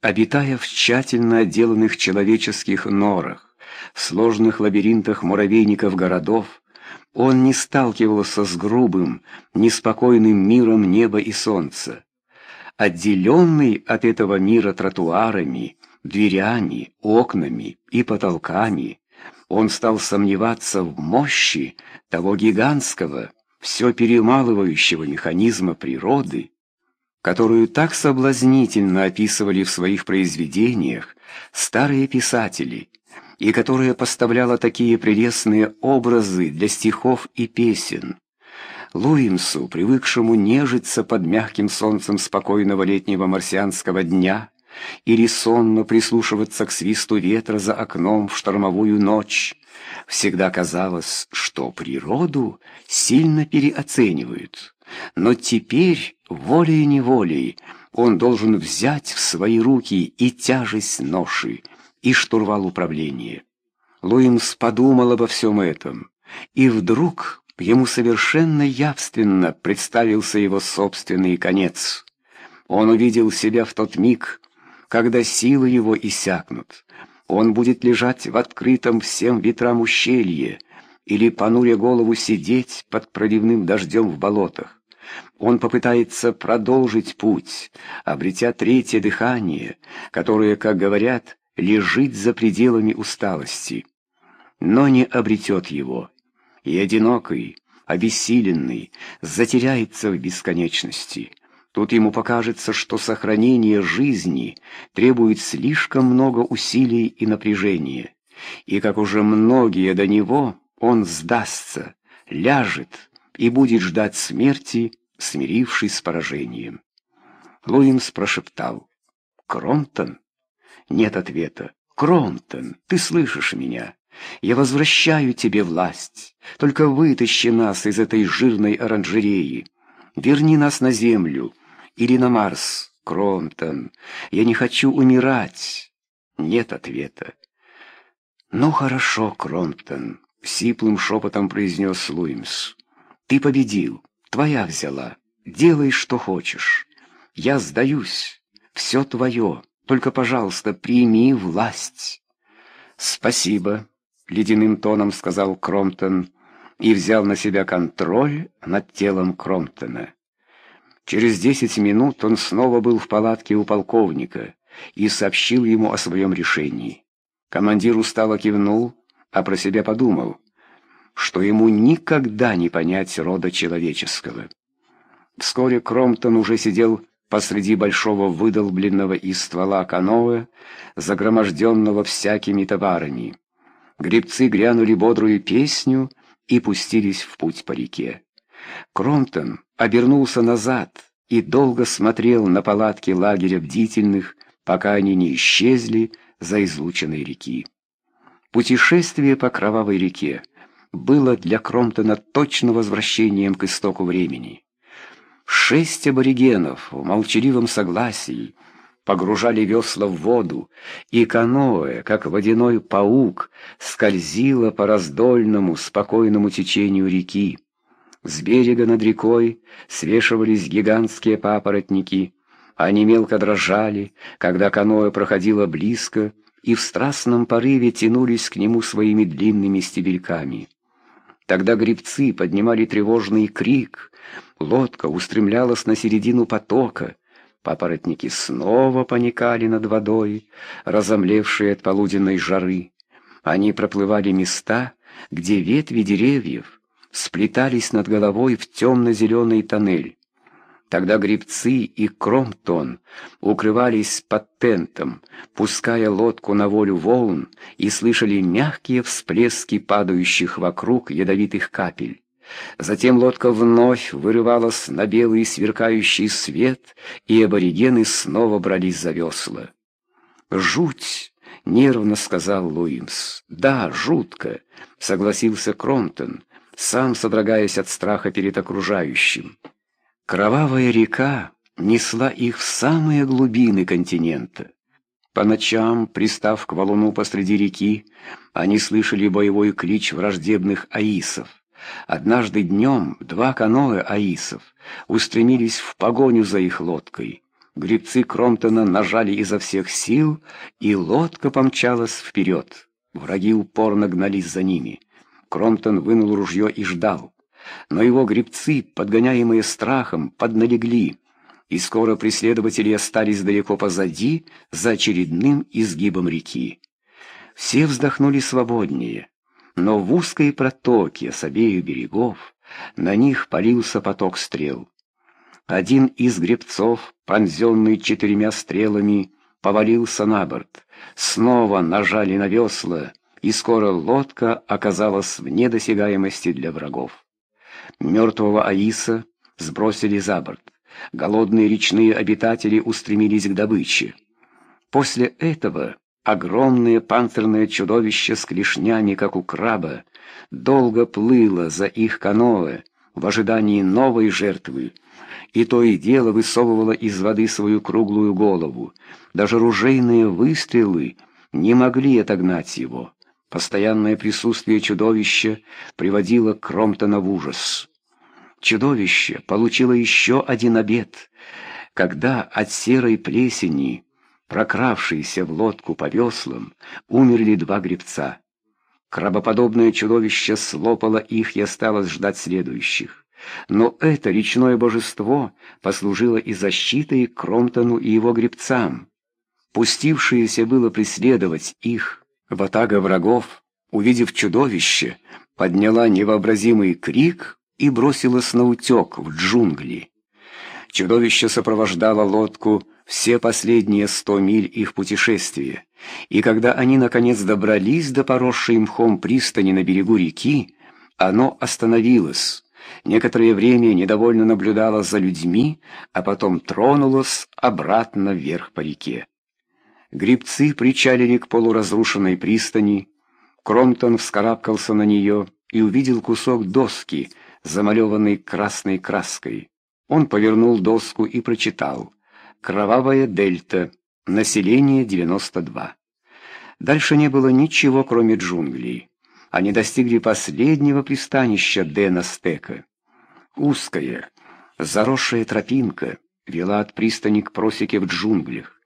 Обитая в тщательно отделанных человеческих норах, в сложных лабиринтах муравейников городов, он не сталкивался с грубым, неспокойным миром неба и солнца. Отделенный от этого мира тротуарами, дверями, окнами и потолками, он стал сомневаться в мощи того гигантского, все перемалывающего механизма природы, которую так соблазнительно описывали в своих произведениях старые писатели, и которая поставляла такие прелестные образы для стихов и песен. Луимсу, привыкшему нежиться под мягким солнцем спокойного летнего марсианского дня, или сонно прислушиваться к свисту ветра за окном в штормовую ночь, всегда казалось, что природу сильно переоценивают. Но теперь, волей-неволей, он должен взять в свои руки и тяжесть ноши, и штурвал управления. Луимс подумал обо всем этом, и вдруг ему совершенно явственно представился его собственный конец. Он увидел себя в тот миг, когда силы его иссякнут. Он будет лежать в открытом всем ветрам ущелье или, понуря голову, сидеть под проливным дождем в болотах. Он попытается продолжить путь, обретя третье дыхание, которое, как говорят, лежит за пределами усталости, но не обретет его, и одинокий, обессиленный, затеряется в бесконечности. Тут ему покажется, что сохранение жизни требует слишком много усилий и напряжения, и, как уже многие до него, он сдастся, ляжет и будет ждать смерти, смирившись с поражением. Луимс прошептал «Кромтон?» Нет ответа. «Кромтон, ты слышишь меня? Я возвращаю тебе власть. Только вытащи нас из этой жирной оранжереи. Верни нас на землю или на Марс, Кромтон. Я не хочу умирать». Нет ответа. «Ну хорошо, Кромтон», — сиплым шепотом произнес Луимс. «Ты победил, твоя взяла. Делай, что хочешь. Я сдаюсь. Все твое». Только, пожалуйста, прими власть. Спасибо, ледяным тоном сказал Кромптон и взял на себя контроль над телом Кромптона. Через десять минут он снова был в палатке у полковника и сообщил ему о своем решении. Командир устало кивнул, а про себя подумал, что ему никогда не понять рода человеческого. Вскоре Кромптон уже сидел посреди большого выдолбленного из ствола каноэ, загроможденного всякими товарами. Гребцы грянули бодрую песню и пустились в путь по реке. Кромтон обернулся назад и долго смотрел на палатки лагеря бдительных, пока они не исчезли за излученной реки. Путешествие по Кровавой реке было для Кромтона точно возвращением к истоку времени. Шесть аборигенов в молчаливом согласии погружали весла в воду, и каноэ, как водяной паук, скользило по раздольному, спокойному течению реки. С берега над рекой свешивались гигантские папоротники. Они мелко дрожали, когда каноэ проходило близко, и в страстном порыве тянулись к нему своими длинными стебельками. Тогда гребцы поднимали тревожный крик, лодка устремлялась на середину потока, папоротники снова паникали над водой, разомлевшие от полуденной жары. Они проплывали места, где ветви деревьев сплетались над головой в темно-зеленый тоннель. Тогда гребцы и Кромтон укрывались под тентом, пуская лодку на волю волн, и слышали мягкие всплески падающих вокруг ядовитых капель. Затем лодка вновь вырывалась на белый сверкающий свет, и аборигены снова брались за весла. «Жуть!» — нервно сказал Луимс. «Да, жутко!» — согласился Кромтон, сам содрогаясь от страха перед окружающим. Кровавая река несла их в самые глубины континента. По ночам, пристав к валуну посреди реки, они слышали боевой клич враждебных аисов. Однажды днем два каноэ аисов устремились в погоню за их лодкой. Гребцы Кромптона нажали изо всех сил, и лодка помчалась вперед. Враги упорно гнались за ними. Кромптон вынул ружье и ждал. Но его гребцы, подгоняемые страхом, подналегли, и скоро преследователи остались далеко позади, за очередным изгибом реки. Все вздохнули свободнее, но в узкой протоке с обеих берегов на них полился поток стрел. Один из гребцов, пронзенный четырьмя стрелами, повалился на борт. Снова нажали на весла, и скоро лодка оказалась в недосягаемости для врагов. Мертвого Аиса сбросили за борт. Голодные речные обитатели устремились к добыче. После этого огромное панцирное чудовище с клешнями, как у краба, долго плыло за их каноэ в ожидании новой жертвы, и то и дело высовывало из воды свою круглую голову. Даже ружейные выстрелы не могли отогнать его. Постоянное присутствие чудовища приводило Кромтона в ужас. Чудовище получило еще один обед, когда от серой плесени, прокравшейся в лодку по веслам, умерли два гребца. Крабоподобное чудовище слопало их и осталось ждать следующих. Но это речное божество послужило и защитой Кромтону и его гребцам. Пустившиеся было преследовать их, ватага врагов, увидев чудовище, подняла невообразимый крик и бросилась на утек в джунгли. Чудовище сопровождало лодку все последние сто миль их путешествия, и когда они наконец добрались до поросшей мхом пристани на берегу реки, оно остановилось, некоторое время недовольно наблюдало за людьми, а потом тронулось обратно вверх по реке. Грибцы причалили к полуразрушенной пристани, Кромтон вскарабкался на нее и увидел кусок доски, замалеванный красной краской. Он повернул доску и прочитал «Кровавая дельта. Население 92». Дальше не было ничего, кроме джунглей. Они достигли последнего пристанища Дэна Стека. Узкая, заросшая тропинка вела от пристани к просеке в джунглях.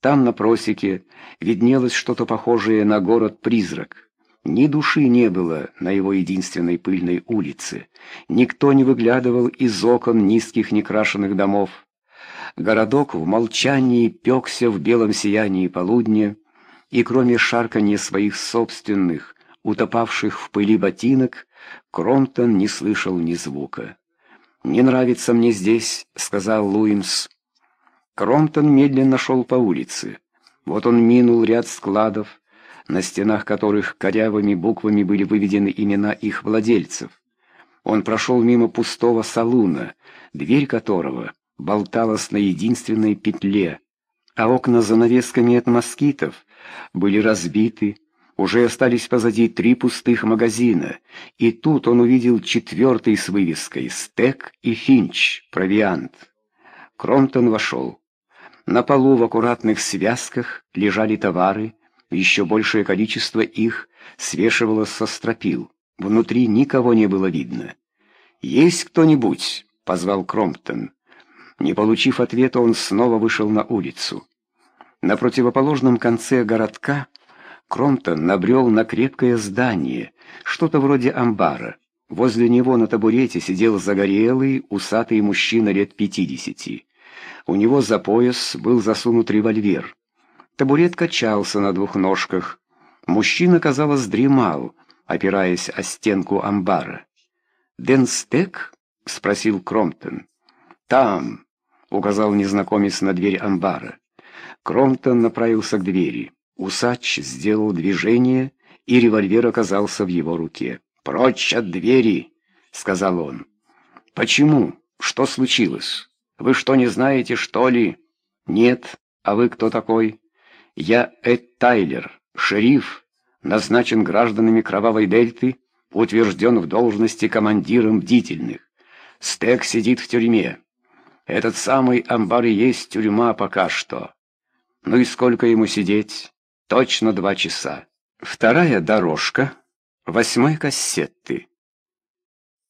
Там на просеке виднелось что-то похожее на город-призрак. Ни души не было на его единственной пыльной улице. Никто не выглядывал из окон низких некрашенных домов. Городок в молчании пекся в белом сиянии полудня, и кроме шарканья своих собственных, утопавших в пыли ботинок, Кромтон не слышал ни звука. «Не нравится мне здесь», — сказал Луимс. Кромтон медленно шел по улице. Вот он минул ряд складов, на стенах которых корявыми буквами были выведены имена их владельцев. Он прошел мимо пустого салуна, дверь которого болталась на единственной петле, а окна занавесками от москитов были разбиты, уже остались позади три пустых магазина, и тут он увидел четвертый с вывеской «Стек и Финч. Провиант». Кромтон вошел. На полу в аккуратных связках лежали товары, еще большее количество их свешивалось со стропил. Внутри никого не было видно. «Есть кто-нибудь?» — позвал Кромптон. Не получив ответа, он снова вышел на улицу. На противоположном конце городка Кромтон набрел на крепкое здание, что-то вроде амбара. Возле него на табурете сидел загорелый, усатый мужчина лет пятидесяти. У него за пояс был засунут револьвер. Табурет качался на двух ножках. Мужчина, казалось, дремал, опираясь о стенку амбара. «Денстек?» — спросил Кромптон. «Там», — указал незнакомец на дверь амбара. Кромптон направился к двери. Усач сделал движение, и револьвер оказался в его руке. «Прочь от двери!» — сказал он. «Почему? Что случилось? Вы что, не знаете, что ли?» «Нет. А вы кто такой?» «Я Эд Тайлер, шериф, назначен гражданами Кровавой Дельты, утвержден в должности командиром бдительных. Стек сидит в тюрьме. Этот самый амбар и есть тюрьма пока что. Ну и сколько ему сидеть?» Точно два часа. Вторая дорожка восьмой кассеты.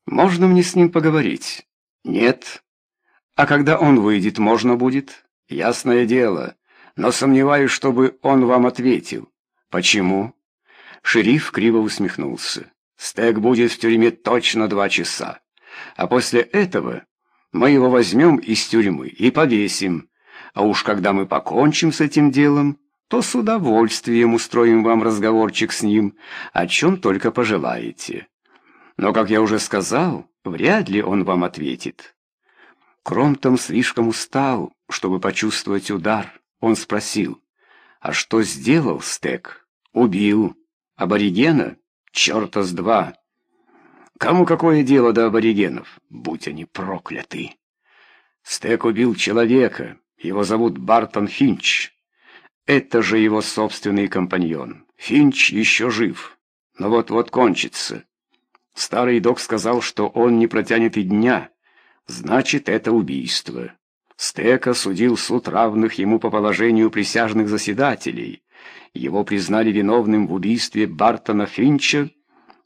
Можно мне с ним поговорить? Нет. А когда он выйдет, можно будет? Ясное дело, но сомневаюсь, чтобы он вам ответил. Почему? Шериф криво усмехнулся. Стек будет в тюрьме точно два часа. А после этого мы его возьмем из тюрьмы и повесим. А уж когда мы покончим с этим делом, то с удовольствием устроим вам разговорчик с ним, о чем только пожелаете. Но, как я уже сказал, вряд ли он вам ответит. Кромтом слишком устал, чтобы почувствовать удар. Он спросил, а что сделал Стек? Убил. Аборигена? Черта с два. Кому какое дело до аборигенов? Будь они прокляты. Стек убил человека. Его зовут Бартон Финч. Это же его собственный компаньон. Финч еще жив, но вот-вот кончится. Старый док сказал, что он не протянет и дня. Значит, это убийство. Стека судил суд равных ему по положению присяжных заседателей. Его признали виновным в убийстве Бартона Финча,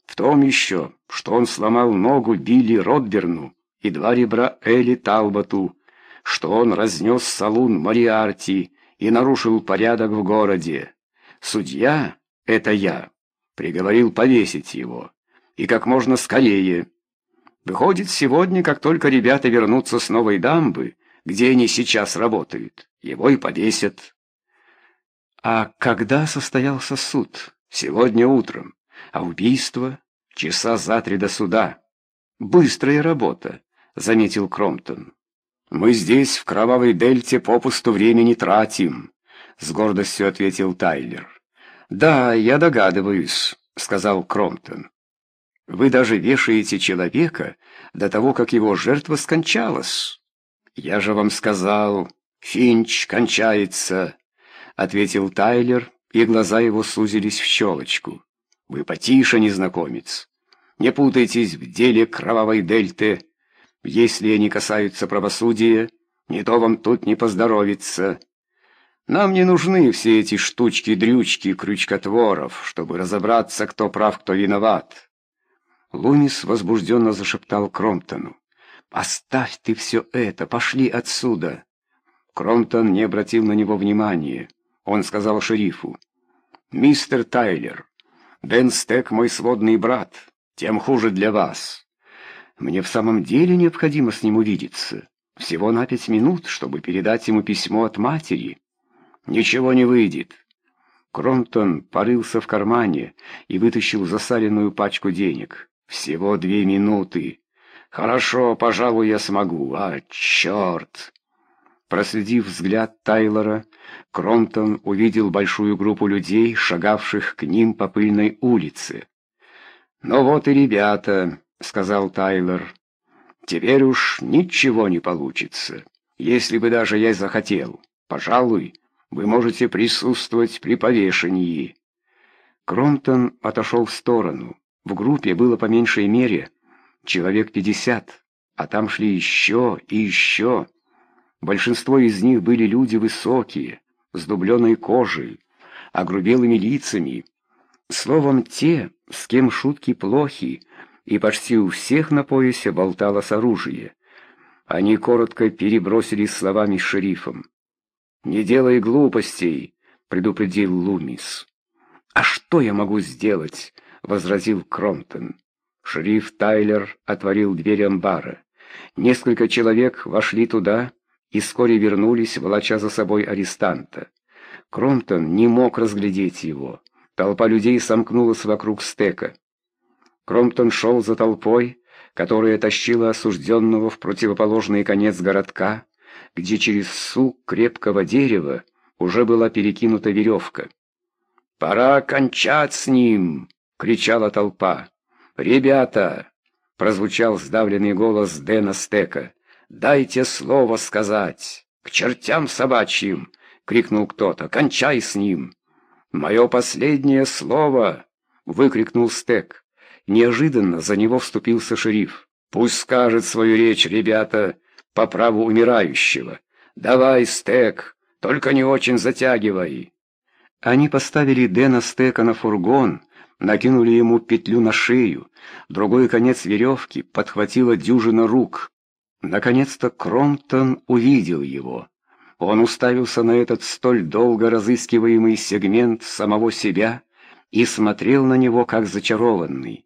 в том еще, что он сломал ногу Билли Родберну и два ребра Элли Талботу, что он разнес салун Мариарти и нарушил порядок в городе. Судья, это я, приговорил повесить его, и как можно скорее. Выходит, сегодня, как только ребята вернутся с новой дамбы, где они сейчас работают, его и повесят. А когда состоялся суд? Сегодня утром. А убийство? Часа за три до суда. Быстрая работа, заметил Кромптон. Мы здесь, в кровавой дельте, попусту времени тратим, с гордостью ответил Тайлер. Да, я догадываюсь, сказал Кромптон. Вы даже вешаете человека до того, как его жертва скончалась. Я же вам сказал, Финч кончается. — ответил Тайлер, и глаза его сузились в щелочку. «Вы потише, незнакомец. Не путайтесь в деле кровавой дельты. Если они касаются правосудия, не то вам тут не поздоровится. Нам не нужны все эти штучки-дрючки крючкотворов, чтобы разобраться, кто прав, кто виноват». Лумис возбужденно зашептал Кромптону. «Оставь ты все это, пошли отсюда!» Кромптон не обратил на него внимания. Он сказал шерифу, «Мистер Тайлер, Дэн Стек мой сводный брат, тем хуже для вас. Мне в самом деле необходимо с ним увидеться. Всего на пять минут, чтобы передать ему письмо от матери. Ничего не выйдет». Кромптон порылся в кармане и вытащил засаленную пачку денег. «Всего две минуты. Хорошо, пожалуй, я смогу. А, черт!» Проследив взгляд Тайлора, Кромтон увидел большую группу людей, шагавших к ним по пыльной улице. «Ну вот и ребята», — сказал Тайлор. «Теперь уж ничего не получится. Если бы даже я захотел, пожалуй, вы можете присутствовать при повешении». Кромтон отошел в сторону. В группе было по меньшей мере человек пятьдесят, а там шли еще и еще. Большинство из них были люди высокие, с дубленой кожей, огрубелыми лицами. Словом, те, с кем шутки плохи, и почти у всех на поясе болталось оружие. Они коротко перебросились словами с шерифом. «Не делай глупостей», — предупредил Лумис. «А что я могу сделать?» — возразил Кромптон. Шериф Тайлер отворил дверь амбара. Несколько человек вошли туда и вскоре вернулись, волоча за собой арестанта. Кромптон не мог разглядеть его. Толпа людей сомкнулась вокруг стека. Кромптон шел за толпой, которая тащила осужденного в противоположный конец городка, где через сук крепкого дерева уже была перекинута веревка. «Пора кончать с ним!» — кричала толпа. «Ребята!» — прозвучал сдавленный голос Дэна Стека. «Дайте слово сказать! К чертям собачьим!» — крикнул кто-то. «Кончай с ним!» «Мое последнее слово!» — выкрикнул Стек. Неожиданно за него вступился шериф. «Пусть скажет свою речь, ребята, по праву умирающего. Давай, Стек, только не очень затягивай!» Они поставили Дэна Стека на фургон, накинули ему петлю на шею, другой конец веревки подхватила дюжина рук. Наконец-то Кромптон увидел его. Он уставился на этот столь долго разыскиваемый сегмент самого себя и смотрел на него как зачарованный.